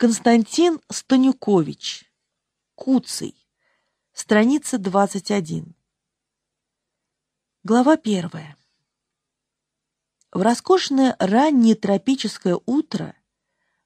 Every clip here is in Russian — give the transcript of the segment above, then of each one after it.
Константин Станюкович. Куций. Страница 21. Глава первая. В роскошное раннее тропическое утро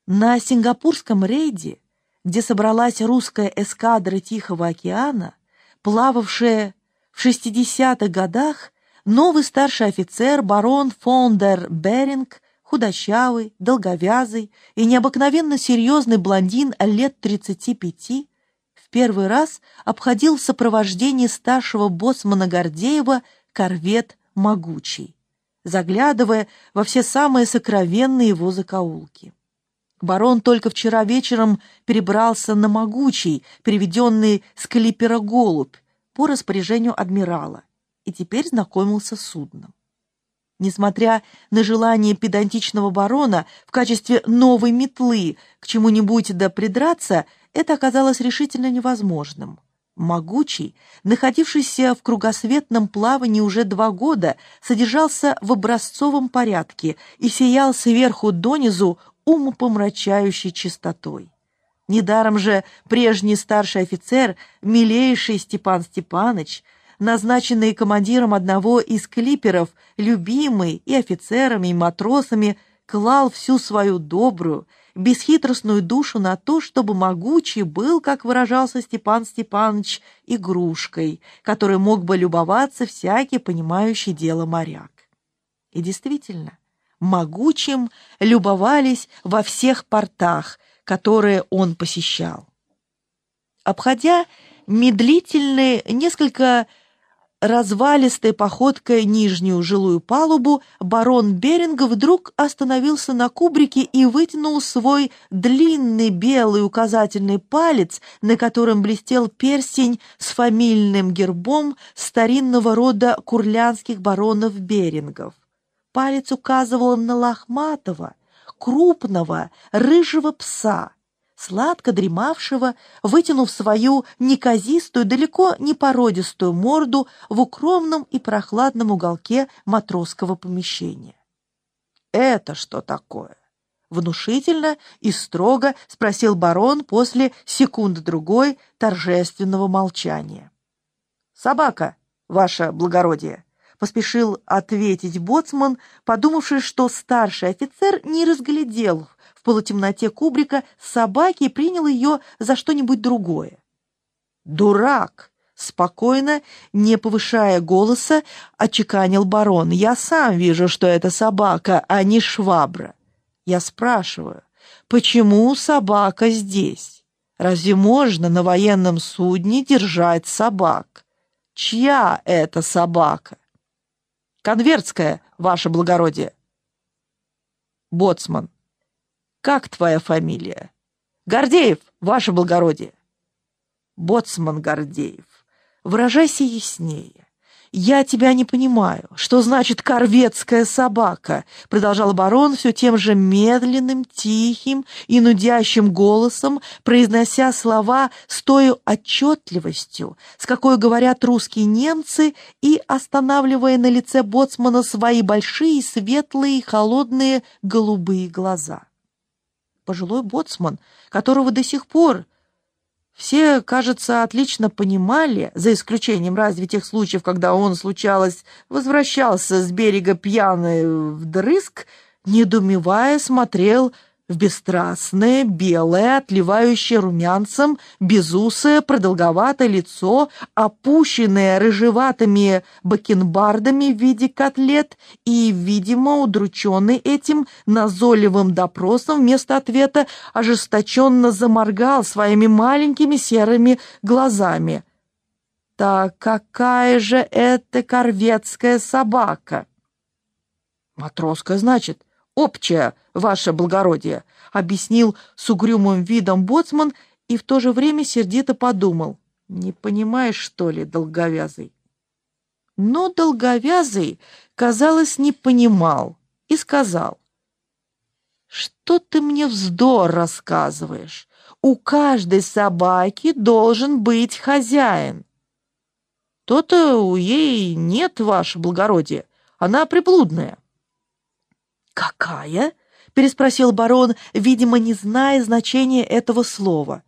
на сингапурском рейде, где собралась русская эскадра Тихого океана, плававшая в 60-х годах, новый старший офицер барон фон дер Беринг худощавый, долговязый и необыкновенно серьезный блондин лет 35 в первый раз обходил в сопровождении старшего боссмана Гордеева корвет «Могучий», заглядывая во все самые сокровенные его закоулки. Барон только вчера вечером перебрался на «Могучий», переведенный с клипера «Голубь», по распоряжению адмирала, и теперь знакомился с судном. Несмотря на желание педантичного барона в качестве новой метлы к чему-нибудь да придраться, это оказалось решительно невозможным. Могучий, находившийся в кругосветном плавании уже два года, содержался в образцовом порядке и сиял сверху донизу умопомрачающей чистотой. Недаром же прежний старший офицер, милейший Степан Степаныч, назначенный командиром одного из клиперов, любимый и офицерами, и матросами, клал всю свою добрую, бесхитростную душу на то, чтобы могучий был, как выражался Степан Степанович, игрушкой, которой мог бы любоваться всякий понимающий дело моряк. И действительно, могучим любовались во всех портах, которые он посещал. Обходя медлительные, несколько развалистой походкой нижнюю жилую палубу, барон Беринг вдруг остановился на кубрике и вытянул свой длинный белый указательный палец, на котором блестел перстень с фамильным гербом старинного рода курлянских баронов Берингов. Палец указывал на лохматого, крупного, рыжего пса, сладко дремавшего, вытянув свою неказистую, далеко не породистую морду в укромном и прохладном уголке матросского помещения. «Это что такое?» Внушительно и строго спросил барон после секунды-другой торжественного молчания. «Собака, ваше благородие!» — поспешил ответить боцман, подумавший, что старший офицер не разглядел полутемноте кубрика собаки и принял ее за что-нибудь другое. «Дурак!» — спокойно, не повышая голоса, очеканил барон. «Я сам вижу, что это собака, а не швабра. Я спрашиваю, почему собака здесь? Разве можно на военном судне держать собак? Чья это собака?» «Конвертская, ваше благородие!» «Боцман, как твоя фамилия? Гордеев, ваше благородие. Боцман Гордеев, выражайся яснее. «Я тебя не понимаю. Что значит корветская собака?» Продолжал барон все тем же медленным, тихим и нудящим голосом, произнося слова с той отчетливостью, с какой говорят русские немцы, и останавливая на лице боцмана свои большие, светлые, холодные, голубые глаза пожилой боцман, которого до сих пор все, кажется, отлично понимали, за исключением разве тех случаев, когда он, случалось, возвращался с берега пьяный вдрызг, недоумевая смотрел в бесстрастное, белое, отливающее румянцем, безусое, продолговатое лицо, опущенное рыжеватыми бакенбардами в виде котлет и, видимо, удрученный этим назойливым допросом вместо ответа, ожесточенно заморгал своими маленькими серыми глазами. «Так какая же это корветская собака?» «Матросская, значит?» «Общая, ваше благородие», — объяснил с угрюмым видом боцман и в то же время сердито подумал. «Не понимаешь, что ли, долговязый?» Но долговязый, казалось, не понимал и сказал. «Что ты мне вздор рассказываешь? У каждой собаки должен быть хозяин». «То-то у ей нет, ваше благородие, она приблудная». «Какая?» —— переспросил барон, видимо, не зная значения этого слова.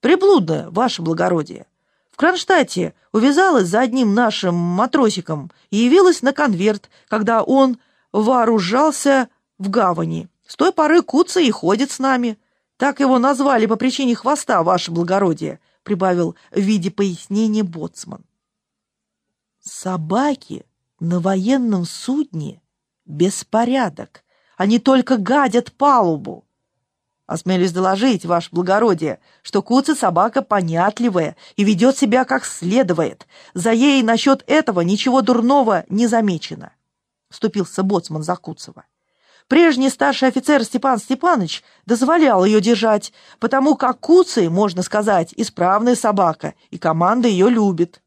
«Приблудно, ваше благородие. В Кронштадте увязалась за одним нашим матросиком и явилась на конверт, когда он вооружался в гавани. С той поры куца и ходит с нами. Так его назвали по причине хвоста, ваше благородие», — прибавил в виде пояснения боцман. «Собаки на военном судне — беспорядок. Они только гадят палубу. Осмелюсь доложить, ваше благородие, что Куца собака понятливая и ведет себя как следует. За ей насчет этого ничего дурного не замечено. Вступился боцман за Куцева. Прежний старший офицер Степан Степанович дозволял ее держать, потому как Куцей, можно сказать, исправная собака, и команда ее любит.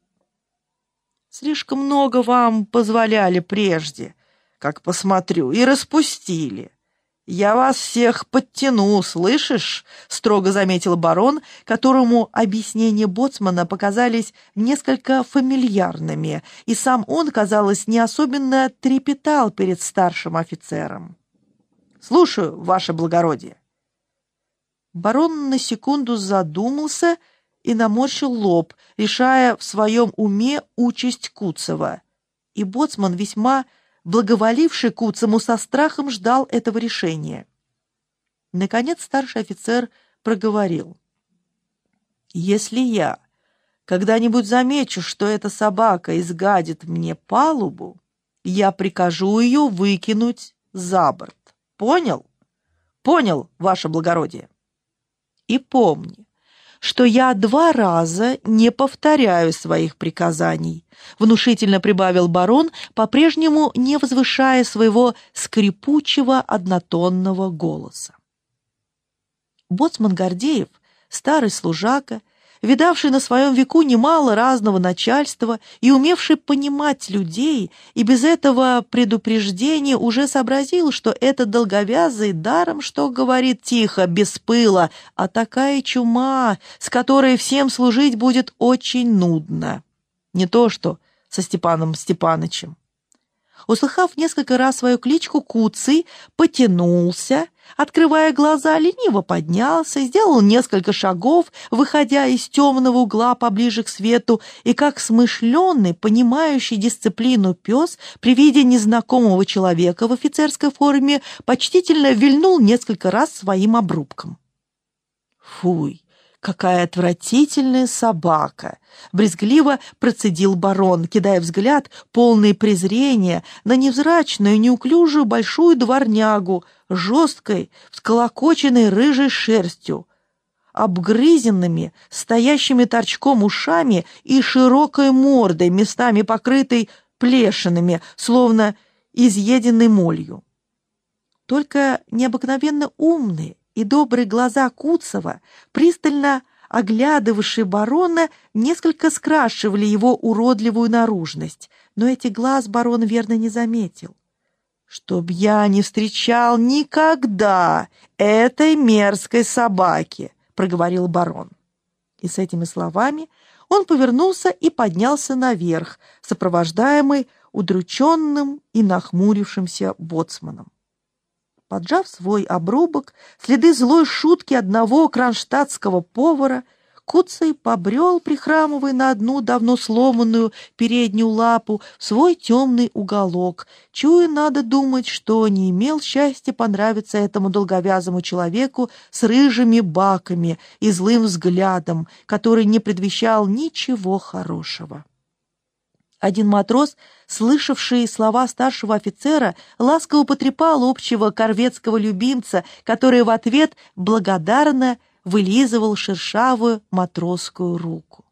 Слишком много вам позволяли прежде, как посмотрю, и распустили. «Я вас всех подтяну, слышишь?» — строго заметил барон, которому объяснения боцмана показались несколько фамильярными, и сам он, казалось, не особенно трепетал перед старшим офицером. «Слушаю, ваше благородие». Барон на секунду задумался и наморщил лоб, решая в своем уме участь Куцева. И боцман весьма благоволивший Куцему со страхом ждал этого решения. Наконец старший офицер проговорил. «Если я когда-нибудь замечу, что эта собака изгадит мне палубу, я прикажу ее выкинуть за борт. Понял? Понял, ваше благородие. И помни, что я два раза не повторяю своих приказаний», — внушительно прибавил барон, по-прежнему не возвышая своего скрипучего однотонного голоса. Боцман Гордеев, старый служака, видавший на своем веку немало разного начальства и умевший понимать людей, и без этого предупреждения уже сообразил, что этот долговязый даром, что говорит тихо, без пыла, а такая чума, с которой всем служить будет очень нудно. Не то что со Степаном Степанычем. Услыхав несколько раз свою кличку, Куцый потянулся, открывая глаза, лениво поднялся, сделал несколько шагов, выходя из темного угла поближе к свету, и как смышленный, понимающий дисциплину пес при виде незнакомого человека в офицерской форме почтительно вильнул несколько раз своим обрубком. «Фуй!» «Какая отвратительная собака!» — брезгливо процедил барон, кидая взгляд, полный презрения, на невзрачную, неуклюжую большую дворнягу, жесткой, всколокоченной рыжей шерстью, обгрызенными, стоящими торчком ушами и широкой мордой, местами покрытой плешинами, словно изъеденной молью. Только необыкновенно умные, и добрые глаза Куцева, пристально оглядывавшие барона, несколько скрашивали его уродливую наружность, но эти глаз барон верно не заметил. «Чтоб я не встречал никогда этой мерзкой собаки!» — проговорил барон. И с этими словами он повернулся и поднялся наверх, сопровождаемый удрученным и нахмурившимся боцманом. Поджав свой обрубок, следы злой шутки одного кронштадтского повара, Куцей побрел, прихрамывая на одну давно сломанную переднюю лапу, в свой темный уголок, чуя, надо думать, что не имел счастья понравиться этому долговязому человеку с рыжими баками и злым взглядом, который не предвещал ничего хорошего. Один матрос, слышавший слова старшего офицера, ласково потрепал общего корветского любимца, который в ответ благодарно вылизывал шершавую матросскую руку.